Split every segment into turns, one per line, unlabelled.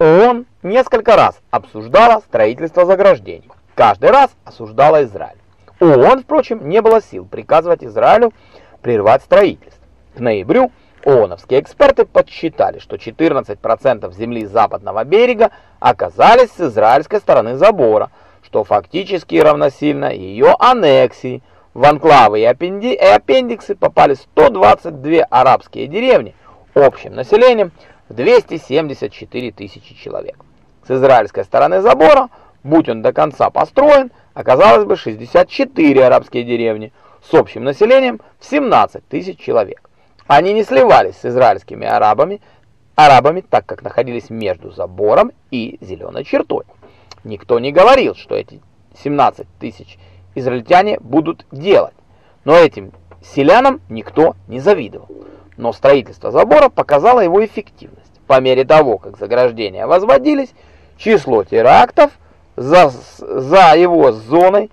ООН несколько раз обсуждала строительство заграждений. Каждый раз осуждала Израиль. ООН, впрочем, не было сил приказывать Израилю прервать строительство. К ноябрю ООНовские эксперты подсчитали, что 14% земли западного берега оказались с израильской стороны забора, что фактически равносильно ее аннексии. В анклавы и, аппенди... и аппендиксы попали 122 арабские деревни общим населением в 274 тысячи человек. С израильской стороны забора, будь он до конца построен, оказалось бы 64 арабские деревни с общим населением в 17 тысяч человек. Они не сливались с израильскими арабами, арабами, так как находились между забором и зеленой чертой. Никто не говорил, что эти 17 тысяч израильтяне будут делать, но этим селянам никто не завидовал. Но строительство забора показало его эффективность. По мере того, как заграждения возводились, число терактов за, за его зоной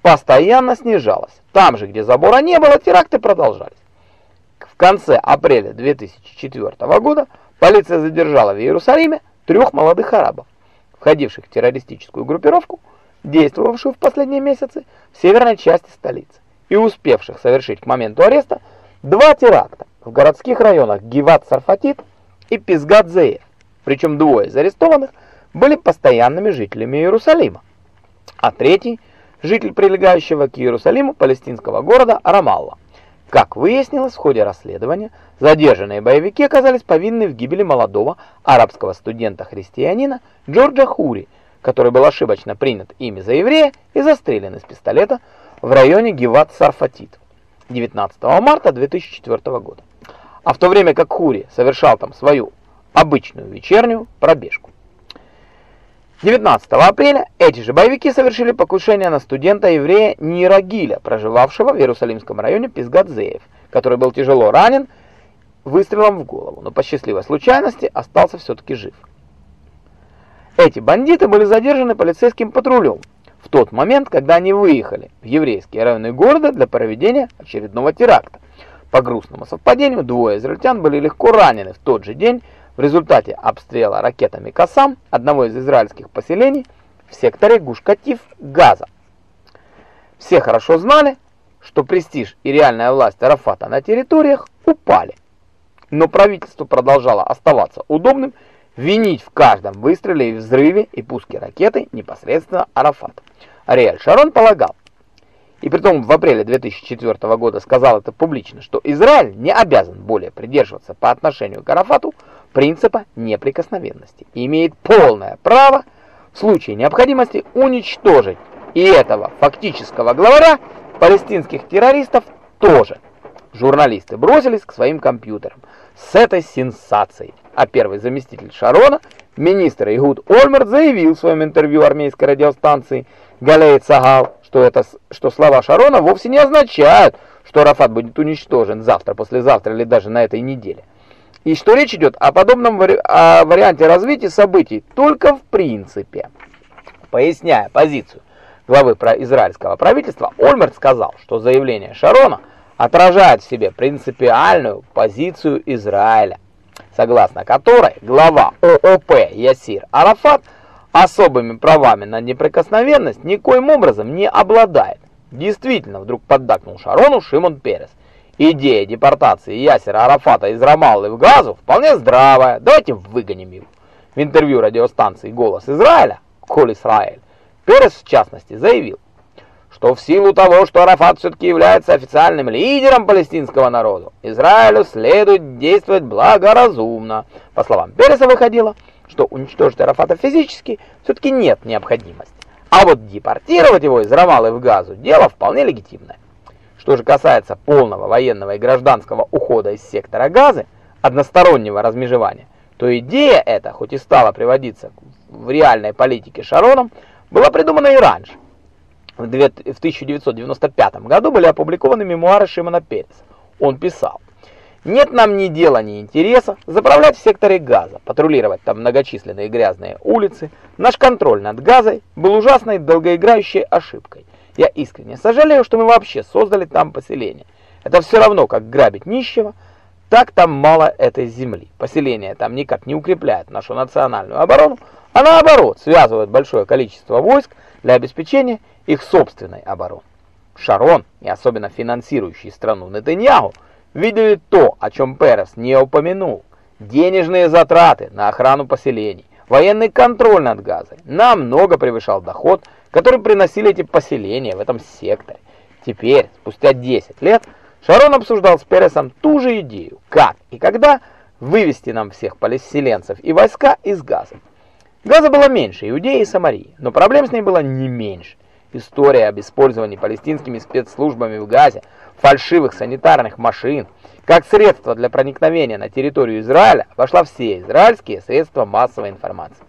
постоянно снижалось. Там же, где забора не было, теракты продолжались. В конце апреля 2004 года полиция задержала в Иерусалиме трех молодых арабов, входивших в террористическую группировку, действовавшую в последние месяцы в северной части столицы и успевших совершить к моменту ареста два теракта в городских районах Гиват-Сарфатит и Пизгат-Зеев. Причем двое из арестованных были постоянными жителями Иерусалима, а третий – житель прилегающего к Иерусалиму палестинского города Рамалла. Как выяснилось в ходе расследования, задержанные боевики оказались повинны в гибели молодого арабского студента-христианина Джорджа Хури, который был ошибочно принят ими за еврея и застрелен из пистолета в районе Гиват-Сарфатит 19 марта 2004 года. А в то время как Хури совершал там свою обычную вечернюю пробежку. 19 апреля эти же боевики совершили покушение на студента-еврея Нирагиля, проживавшего в Иерусалимском районе Пизгадзеев, который был тяжело ранен выстрелом в голову, но по счастливой случайности остался все-таки жив. Эти бандиты были задержаны полицейским патрулем в тот момент, когда они выехали в еврейские районы города для проведения очередного теракта. По грустному совпадению, двое израильтян были легко ранены в тот же день в результате обстрела ракетами «Кассам» одного из израильских поселений в секторе Гуш-Катиф Газа. Все хорошо знали, что престиж и реальная власть Арафата на территориях упали. Но правительство продолжало оставаться удобным, винить в каждом выстреле и взрыве и пуске ракеты непосредственно Арафат. Ариэль Шарон полагал, и притом в апреле 2004 года сказал это публично, что Израиль не обязан более придерживаться по отношению к Арафату принципа неприкосновенности и имеет полное право в случае необходимости уничтожить и этого фактического главаря палестинских террористов тоже. Журналисты бросились к своим компьютерам с этой сенсацией, а первый заместитель Шарона, министр Игуд Ольмерт, заявил в своем интервью армейской радиостанции Галей Цагал, что, это, что слова Шарона вовсе не означают, что Рафат будет уничтожен завтра, послезавтра или даже на этой неделе и что речь идет о подобном о варианте развития событий только в принципе. Поясняя позицию главы израильского правительства, Ольмерт сказал, что заявление Шарона отражает в себе принципиальную позицию Израиля, согласно которой глава ООП Ясир Арафат особыми правами на неприкосновенность никоим образом не обладает. Действительно, вдруг поддакнул Шарону Шимон Перес – Идея депортации Ясера Арафата из Рамаллы в Газу вполне здравая. Давайте выгоним его. В интервью радиостанции «Голос Израиля» Коль Исраэль Перес, в частности, заявил, что в силу того, что Арафат все-таки является официальным лидером палестинского народа, Израилю следует действовать благоразумно. По словам Переса выходило, что уничтожить Арафата физически все-таки нет необходимости. А вот депортировать его из Рамаллы в Газу – дело вполне легитимное. Что же касается полного военного и гражданского ухода из сектора Газы, одностороннего размежевания, то идея эта, хоть и стала приводиться в реальной политике Шароном, была придумана и раньше. В 1995 году были опубликованы мемуары Шимона Переса. Он писал, «Нет нам ни дела, ни интереса заправлять в секторе Газа, патрулировать там многочисленные грязные улицы. Наш контроль над Газой был ужасной долгоиграющей ошибкой. Я искренне сожалею, что мы вообще создали там поселение. Это все равно, как грабить нищего, Так там мало этой земли. Поселение там никак не укрепляет нашу национальную оборону, а наоборот связывает большое количество войск для обеспечения их собственной обороны. Шарон, и особенно финансирующий страну Нетаньяху, видели то, о чем Перес не упомянул. Денежные затраты на охрану поселений, военный контроль над Газой намного превышал доход, который приносили эти поселения в этом секторе. Теперь, спустя 10 лет, Шарон обсуждал с Пересом ту же идею, как и когда вывести нам всех поселенцев и войска из Газа. Газа было меньше Иудеи и Самарии, но проблем с ней было не меньше. История об использовании палестинскими спецслужбами в Газе фальшивых санитарных машин как средство для проникновения на территорию Израиля вошла все израильские средства массовой информации.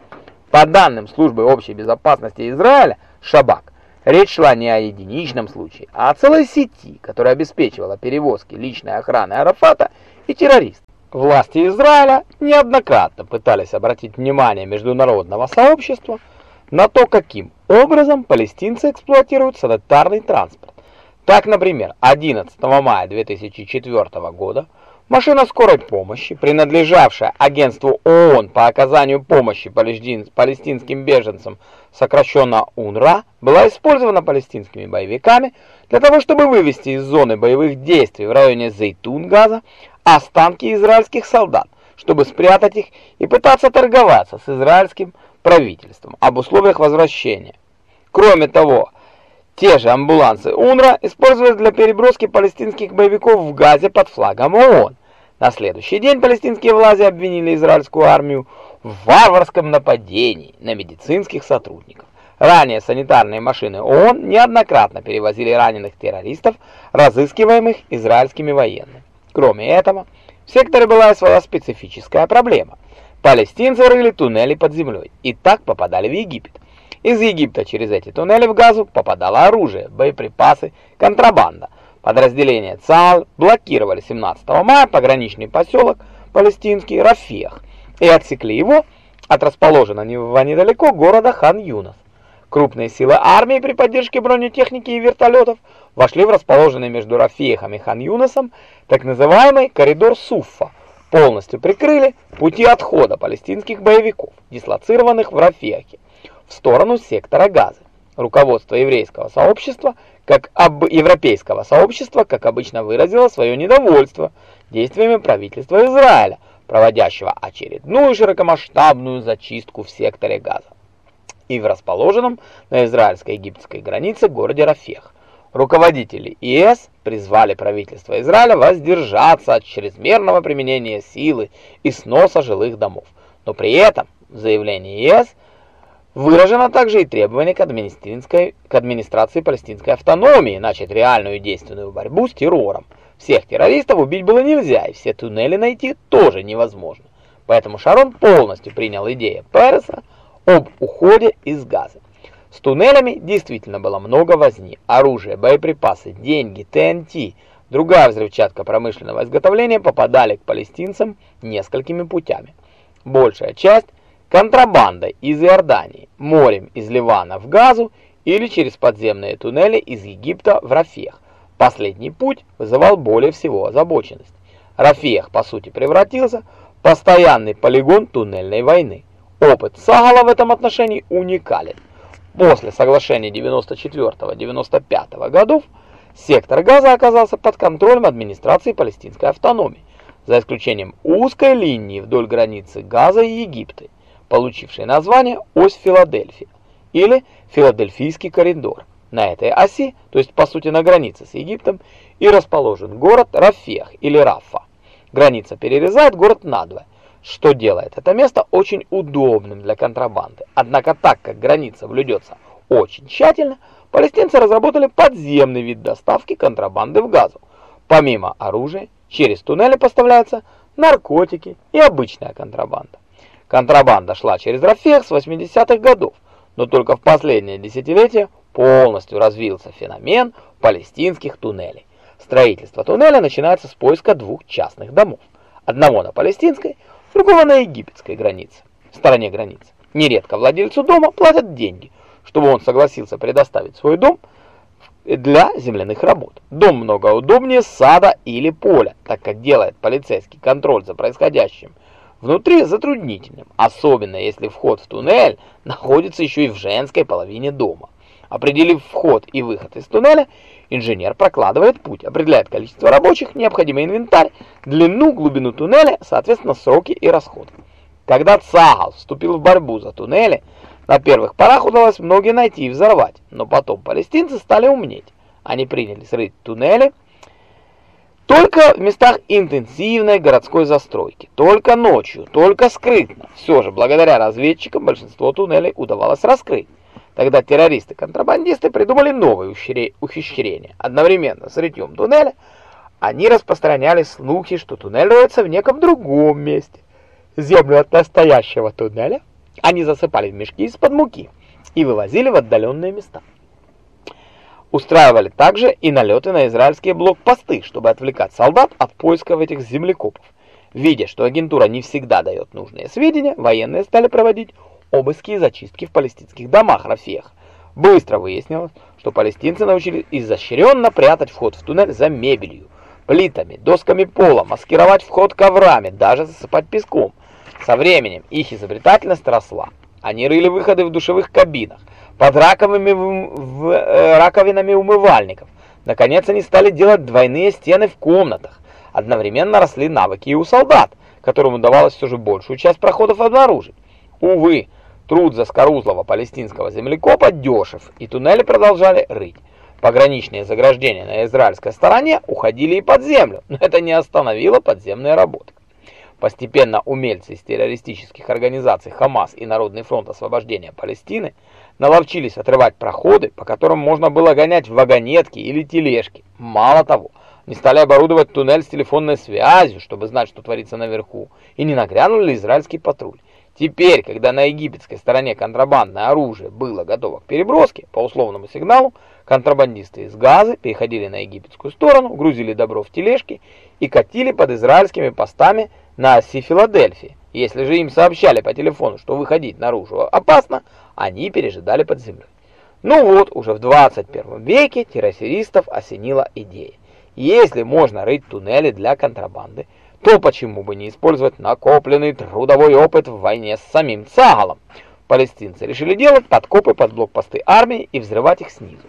По данным службы общей безопасности Израиля, Шабак, Речь шла не о единичном случае, а о целой сети, которая обеспечивала перевозки личной охраны Арафата и террористов. Власти Израиля неоднократно пытались обратить внимание международного сообщества на то, каким образом палестинцы эксплуатируют санитарный транспорт. Так, например, 11 мая 2004 года Машина скорой помощи, принадлежавшая агентству ООН по оказанию помощи палестинским беженцам, сокращенно УНРА, была использована палестинскими боевиками для того, чтобы вывести из зоны боевых действий в районе Зейтун-Газа останки израильских солдат, чтобы спрятать их и пытаться торговаться с израильским правительством об условиях возвращения. Кроме того, те же амбулансы УНРА использовались для переброски палестинских боевиков в Газе под флагом ООН. На следующий день палестинские власти обвинили израильскую армию в варварском нападении на медицинских сотрудников. Ранее санитарные машины ООН неоднократно перевозили раненых террористов, разыскиваемых израильскими военными. Кроме этого, в секторе была своя специфическая проблема. Палестинцы рыли туннели под землей и так попадали в Египет. Из Египта через эти туннели в Газу попадало оружие, боеприпасы, контрабанда. Подразделения ЦАЛ блокировали 17 мая пограничный поселок палестинский Рафиях и отсекли его от расположенного недалеко города Хан-Юнас. Крупные силы армии при поддержке бронетехники и вертолетов вошли в расположенный между Рафиехом и Хан-Юнасом так называемый коридор Суффа, полностью прикрыли пути отхода палестинских боевиков, дислоцированных в Рафиахе в сторону сектора Газы. Руководство еврейского сообщества, как об европейского сообщества, как обычно выразило свое недовольство действиями правительства Израиля, проводящего очередную широкомасштабную зачистку в секторе Газа и в расположенном на израильско-египетской границе городе Рафех. Руководители ИС призвали правительство Израиля воздержаться от чрезмерного применения силы и сноса жилых домов. Но при этом в заявлении ЕС Выражено также и требование к администрации, к администрации палестинской автономии начать реальную и действенную борьбу с террором. Всех террористов убить было нельзя, и все туннели найти тоже невозможно. Поэтому Шарон полностью принял идею Переса об уходе из Газы. С туннелями действительно было много возни. Оружие, боеприпасы, деньги, ТНТ, другая взрывчатка промышленного изготовления попадали к палестинцам несколькими путями. Большая часть контрабандой из Иордании, морем из Ливана в Газу или через подземные туннели из Египта в Рафех. Последний путь вызывал более всего озабоченность. Рафех, по сути, превратился в постоянный полигон туннельной войны. Опыт Сагала в этом отношении уникален. После соглашения 94-95 годов сектор Газа оказался под контролем администрации палестинской автономии, за исключением узкой линии вдоль границы Газа и Египта получивший название ось Филадельфия или Филадельфийский коридор. На этой оси, то есть по сути на границе с Египтом, и расположен город Рафех или Рафа. Граница перерезает город надвое, что делает это место очень удобным для контрабанды. Однако так как граница блюдется очень тщательно, палестинцы разработали подземный вид доставки контрабанды в Газу. Помимо оружия, через туннели поставляются наркотики и обычная контрабанда. Контрабанда шла через Рафех с 80-х годов, но только в последнее десятилетие полностью развился феномен палестинских туннелей. Строительство туннеля начинается с поиска двух частных домов. Одного на палестинской, другого на египетской границе, в стороне границы. Нередко владельцу дома платят деньги, чтобы он согласился предоставить свой дом для земляных работ. Дом много удобнее сада или поля, так как делает полицейский контроль за происходящим внутри затруднительным, особенно если вход в туннель находится еще и в женской половине дома. Определив вход и выход из туннеля, инженер прокладывает путь, определяет количество рабочих, необходимый инвентарь, длину, глубину туннеля, соответственно сроки и расходы. Когда Цагал вступил в борьбу за туннели, на первых порах удалось многие найти и взорвать, но потом палестинцы стали умнеть. Они принялись рыть туннели только в местах интенсивной городской застройки, только ночью, только скрытно. Все же, благодаря разведчикам, большинство туннелей удавалось раскрыть. Тогда террористы-контрабандисты придумали новое ухищрение. Одновременно с рытьем туннеля они распространяли слухи, что туннель роется в неком другом месте. Землю от настоящего туннеля они засыпали в мешки из-под муки и вывозили в отдаленные места. Устраивали также и налеты на израильские блокпосты, чтобы отвлекать солдат от поисков этих землекопов. Видя, что агентура не всегда дает нужные сведения, военные стали проводить обыски и зачистки в палестинских домах Рафех. Быстро выяснилось, что палестинцы научились изощренно прятать вход в туннель за мебелью, плитами, досками пола, маскировать вход коврами, даже засыпать песком – со временем их изобретательность росла. Они рыли выходы в душевых кабинах, под раковыми в, э, раковинами умывальников. Наконец они стали делать двойные стены в комнатах. Одновременно росли навыки и у солдат, которым удавалось все же большую часть проходов обнаружить. Увы, труд заскорузлого палестинского землекопа дешев, и туннели продолжали рыть. Пограничные заграждения на израильской стороне уходили и под землю, но это не остановило подземные работы. Постепенно умельцы из террористических организаций Хамас и Народный фронт освобождения Палестины наловчились отрывать проходы, по которым можно было гонять вагонетки или тележки. Мало того, не стали оборудовать туннель с телефонной связью, чтобы знать, что творится наверху, и не нагрянул ли израильский патруль. Теперь, когда на египетской стороне контрабандное оружие было готово к переброске, по условному сигналу, контрабандисты из Газы переходили на египетскую сторону, грузили добро в тележки и катили под израильскими постами на оси Филадельфии. Если же им сообщали по телефону, что выходить наружу опасно, они пережидали под землей. Ну вот, уже в 21 веке террористов осенила идея. Если можно рыть туннели для контрабанды, то почему бы не использовать накопленный трудовой опыт в войне с самим Цагалом? Палестинцы решили делать подкопы под блокпосты армии и взрывать их снизу.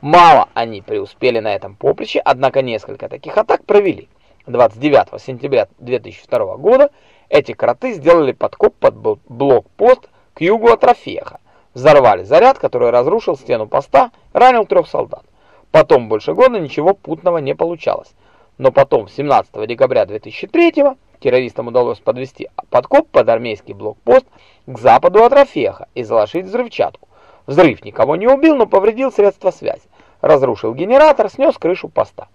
Мало они преуспели на этом поприще, однако несколько таких атак провели. 29 сентября 2002 года эти кроты сделали подкоп под блокпост к югу от Рафеха. Взорвали заряд, который разрушил стену поста, ранил трех солдат. Потом больше года ничего путного не получалось. Но потом, 17 декабря 2003 террористам удалось подвести подкоп под армейский блокпост к западу от Рафеха и заложить взрывчатку. Взрыв никого не убил, но повредил средства связи. Разрушил генератор, снес крышу поста.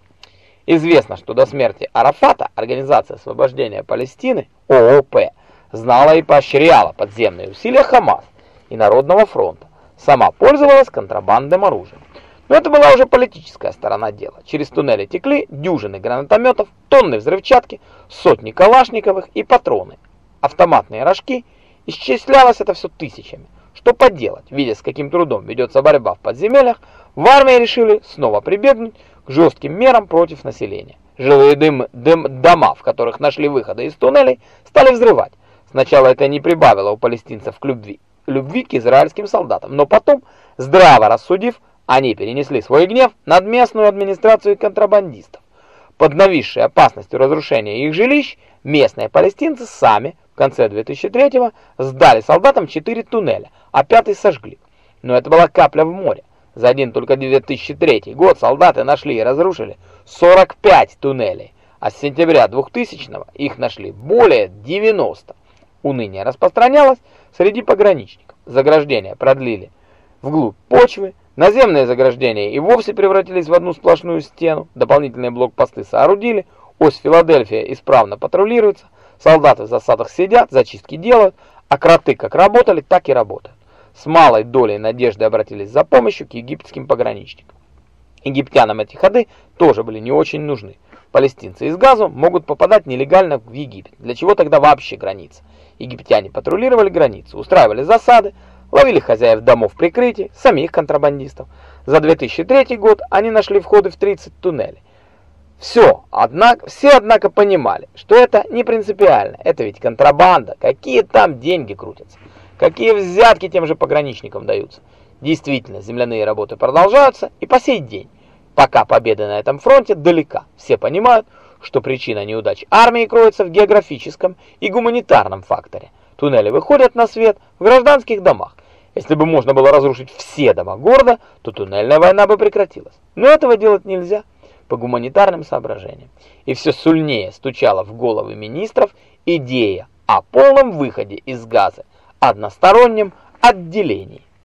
Известно, что до смерти Арафата Организация освобождения Палестины, ООП, знала и поощряла подземные усилия Хамас и Народного фронта. Сама пользовалась контрабандным оружием. Но это была уже политическая сторона дела. Через туннели текли дюжины гранатометов, тонны взрывчатки, сотни калашниковых и патроны. Автоматные рожки, исчислялось это все тысячами. Что поделать, видя с каким трудом ведется борьба в подземельях, в армии решили снова прибегнуть к жестким мерам против населения. Жилые дым, дым, дома, в которых нашли выходы из туннелей, стали взрывать. Сначала это не прибавило у палестинцев к любви, любви к израильским солдатам, но потом, здраво рассудив, они перенесли свой гнев над местную администрацию контрабандистов. Под нависшей опасностью разрушения их жилищ, местные палестинцы сами в конце 2003-го сдали солдатам 4 туннеля, а пятый сожгли. Но это была капля в море. За один только 2003 год солдаты нашли и разрушили 45 туннелей, а с сентября 2000-го их нашли более 90. Уныние распространялось среди пограничников. Заграждения продлили вглубь почвы, наземные заграждения и вовсе превратились в одну сплошную стену, дополнительные блокпосты соорудили, ось Филадельфия исправно патрулируется, солдаты в засадах сидят, зачистки делают, а кроты как работали, так и работают с малой долей надежды обратились за помощью к египетским пограничникам. Египтянам эти ходы тоже были не очень нужны. Палестинцы из Газу могут попадать нелегально в Египет. Для чего тогда вообще граница? Египтяне патрулировали границу, устраивали засады, ловили хозяев домов прикрытия, самих контрабандистов. За 2003 год они нашли входы в 30 туннелей. Все, однако, все, однако, понимали, что это не принципиально. Это ведь контрабанда. Какие там деньги крутятся? Какие взятки тем же пограничникам даются? Действительно, земляные работы продолжаются и по сей день. Пока победа на этом фронте далека. Все понимают, что причина неудач армии кроется в географическом и гуманитарном факторе. Туннели выходят на свет в гражданских домах. Если бы можно было разрушить все дома города, то туннельная война бы прекратилась. Но этого делать нельзя по гуманитарным соображениям. И все сильнее стучала в головы министров идея о полном выходе из газа, одностороннем отделении.